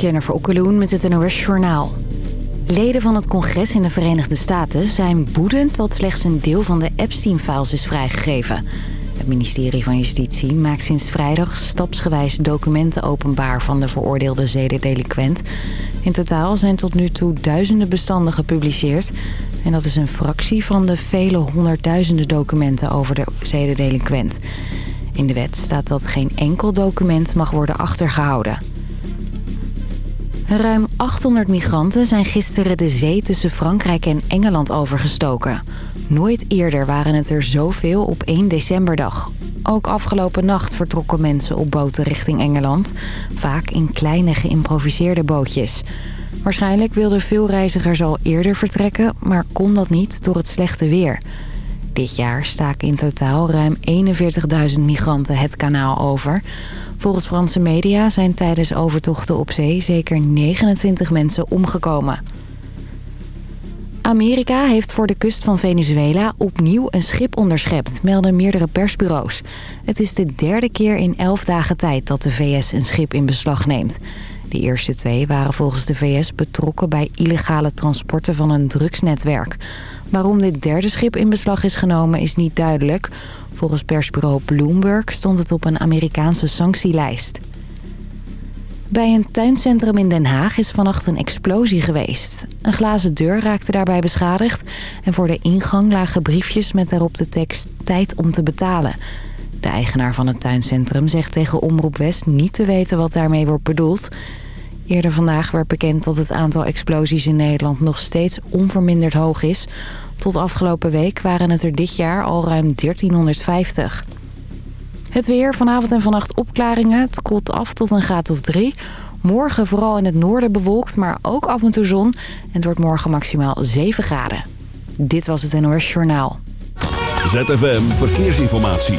Jennifer Okkeloen met het NOS Journaal. Leden van het congres in de Verenigde Staten zijn boedend... dat slechts een deel van de Epstein-files is vrijgegeven. Het ministerie van Justitie maakt sinds vrijdag stapsgewijs documenten openbaar... van de veroordeelde zedendelinquent. In totaal zijn tot nu toe duizenden bestanden gepubliceerd... en dat is een fractie van de vele honderdduizenden documenten over de zedendelinquent. In de wet staat dat geen enkel document mag worden achtergehouden... Ruim 800 migranten zijn gisteren de zee tussen Frankrijk en Engeland overgestoken. Nooit eerder waren het er zoveel op 1 decemberdag. Ook afgelopen nacht vertrokken mensen op boten richting Engeland. Vaak in kleine geïmproviseerde bootjes. Waarschijnlijk wilden veel reizigers al eerder vertrekken, maar kon dat niet door het slechte weer. Dit jaar staken in totaal ruim 41.000 migranten het kanaal over. Volgens Franse media zijn tijdens overtochten op zee zeker 29 mensen omgekomen. Amerika heeft voor de kust van Venezuela opnieuw een schip onderschept, melden meerdere persbureaus. Het is de derde keer in elf dagen tijd dat de VS een schip in beslag neemt. De eerste twee waren volgens de VS betrokken bij illegale transporten van een drugsnetwerk. Waarom dit derde schip in beslag is genomen is niet duidelijk. Volgens persbureau Bloomberg stond het op een Amerikaanse sanctielijst. Bij een tuincentrum in Den Haag is vannacht een explosie geweest. Een glazen deur raakte daarbij beschadigd... en voor de ingang lagen briefjes met daarop de tekst tijd om te betalen. De eigenaar van het tuincentrum zegt tegen Omroep West niet te weten wat daarmee wordt bedoeld... Eerder vandaag werd bekend dat het aantal explosies in Nederland nog steeds onverminderd hoog is. Tot afgelopen week waren het er dit jaar al ruim 1350. Het weer, vanavond en vannacht opklaringen. Het koelt af tot een graad of drie. Morgen vooral in het noorden bewolkt, maar ook af en toe zon. En het wordt morgen maximaal 7 graden. Dit was het NOS Journaal. ZFM Verkeersinformatie.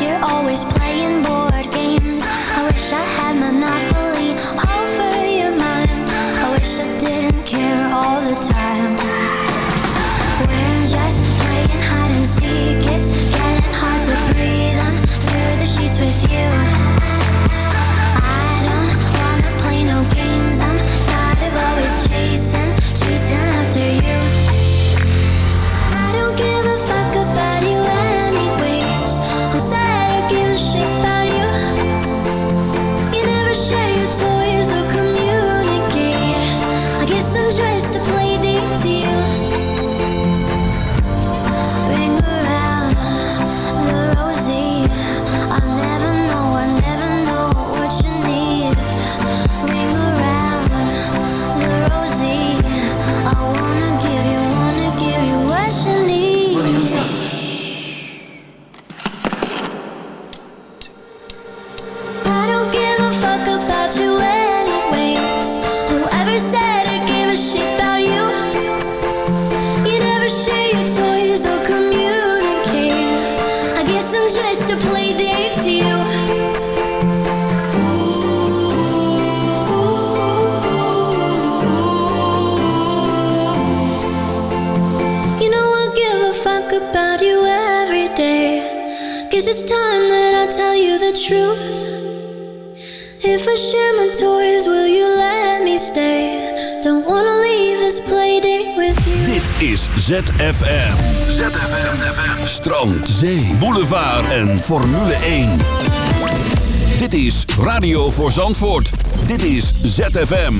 you're always playing ball truth? If I share my toys, will you let me stay? Don't wanna leave this playdate with you. Dit is ZFM. ZFM. ZFM. Strand, zee, boulevard en Formule 1. Dit is Radio voor Zandvoort. Dit is ZFM.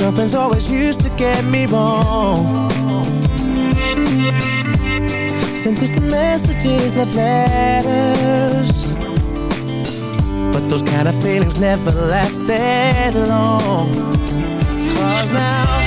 Girlfriends always used to get me wrong Sent the messages, love letters But those kind of feelings never lasted long Cause now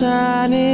shining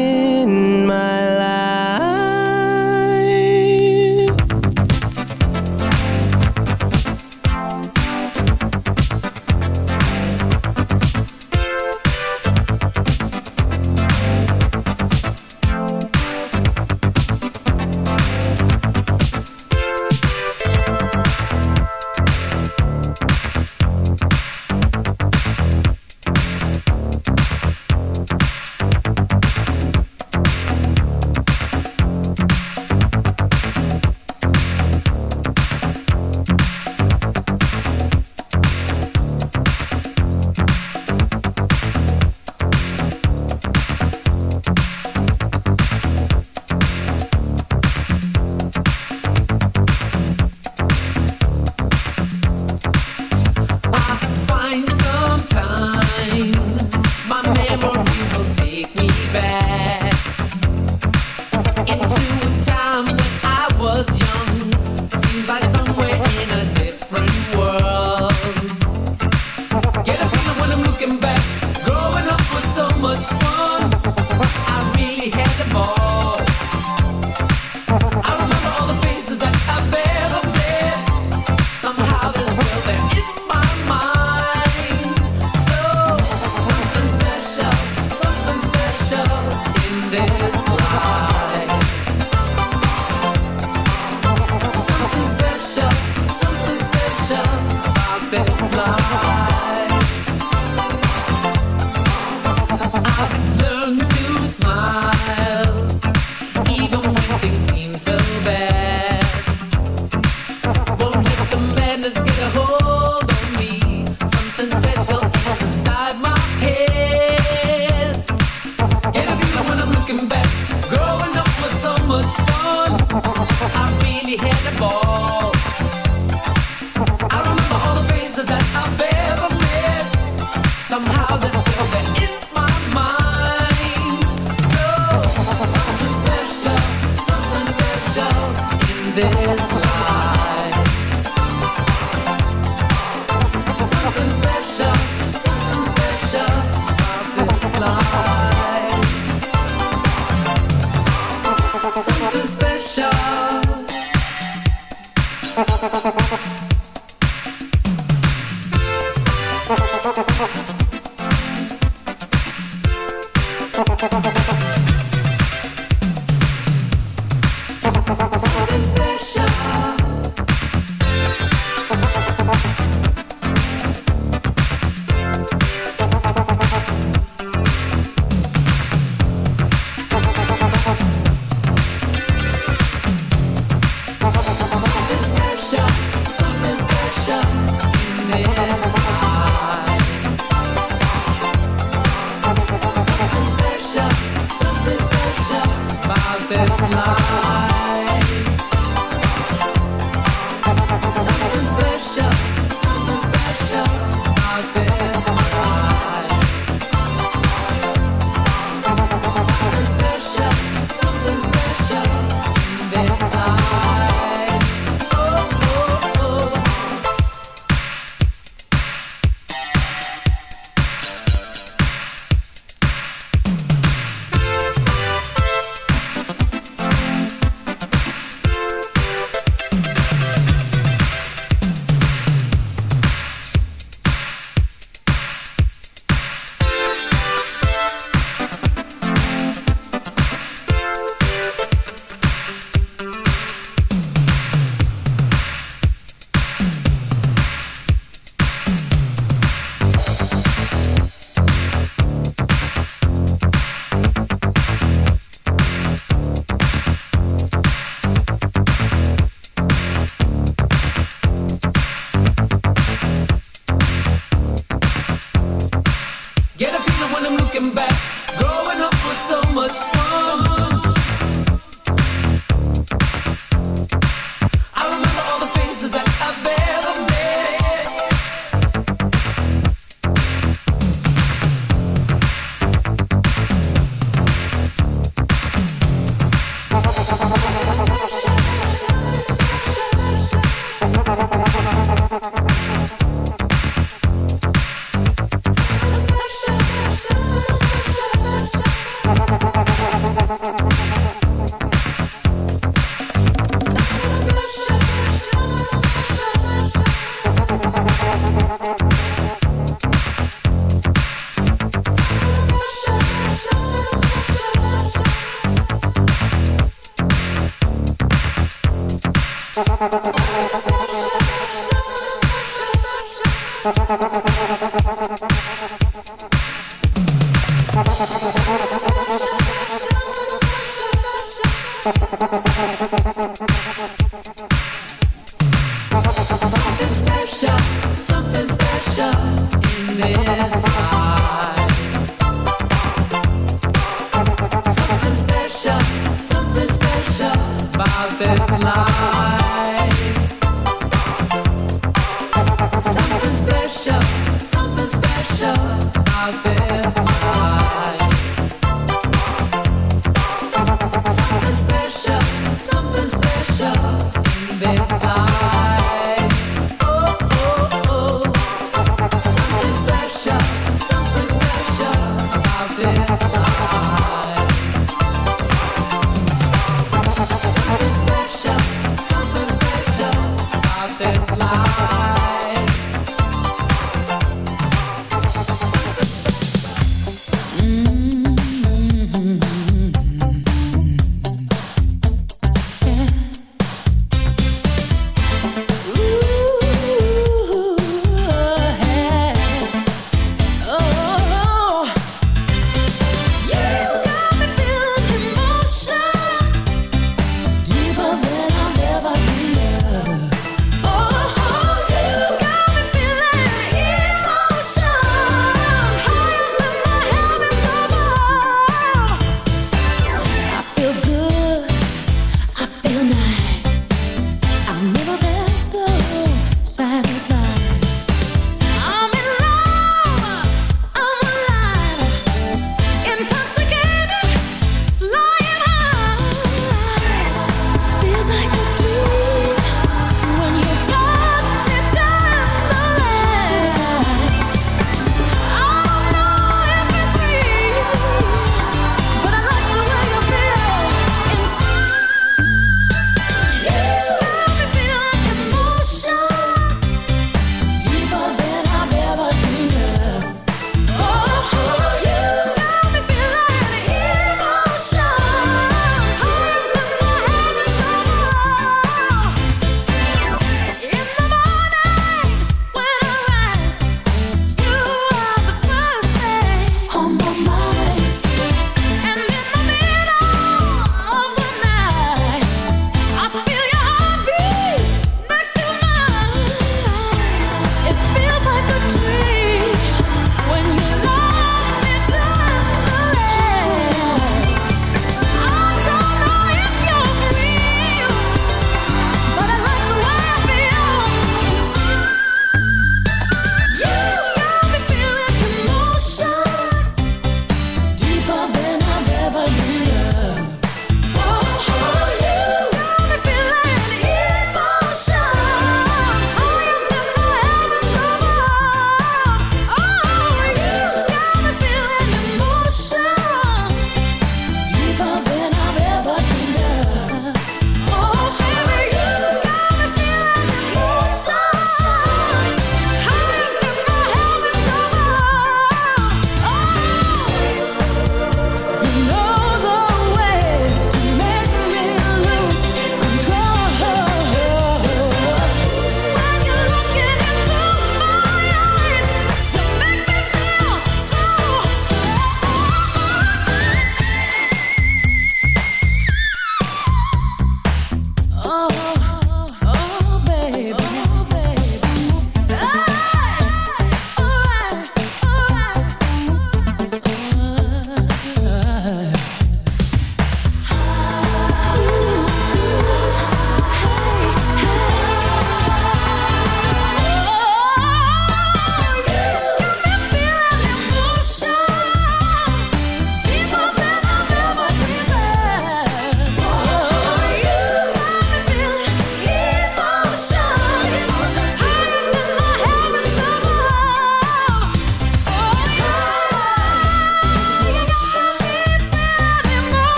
Thank you.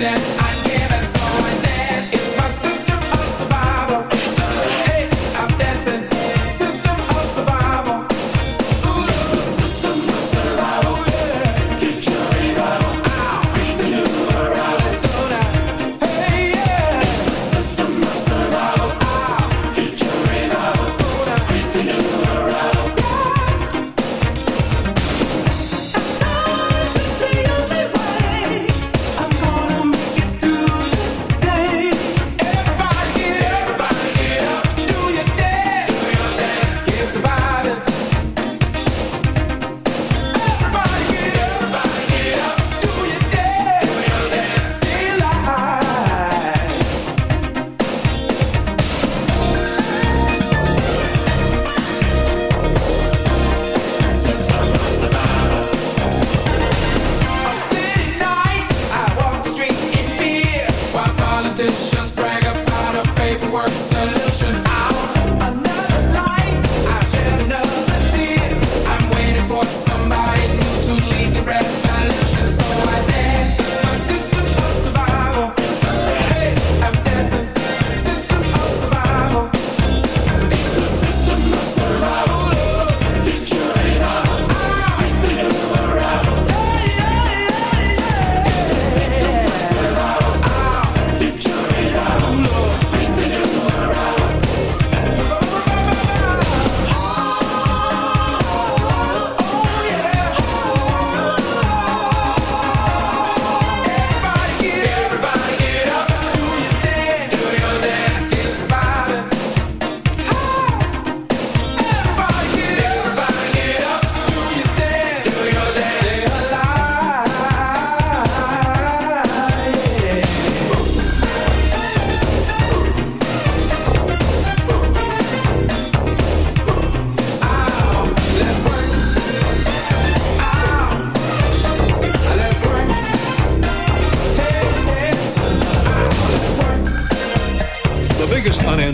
looking I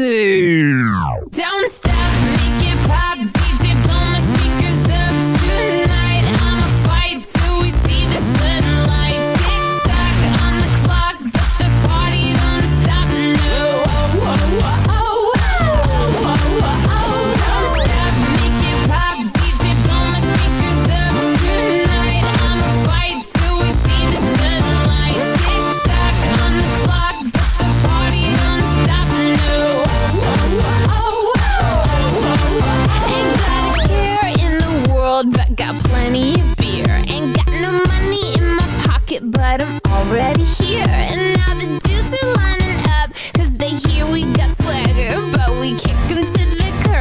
to Down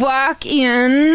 walk in.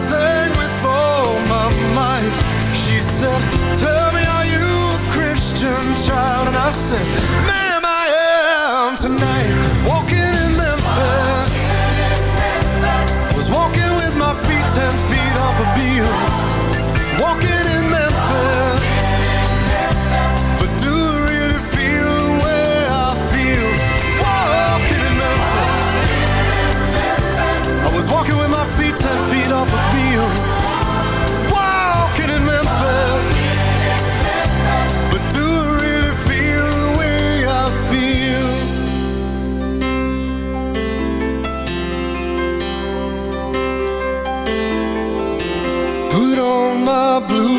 virgin child And I said, ma'am, I am tonight Walking in Memphis Was walking with my feet ten feet off a beam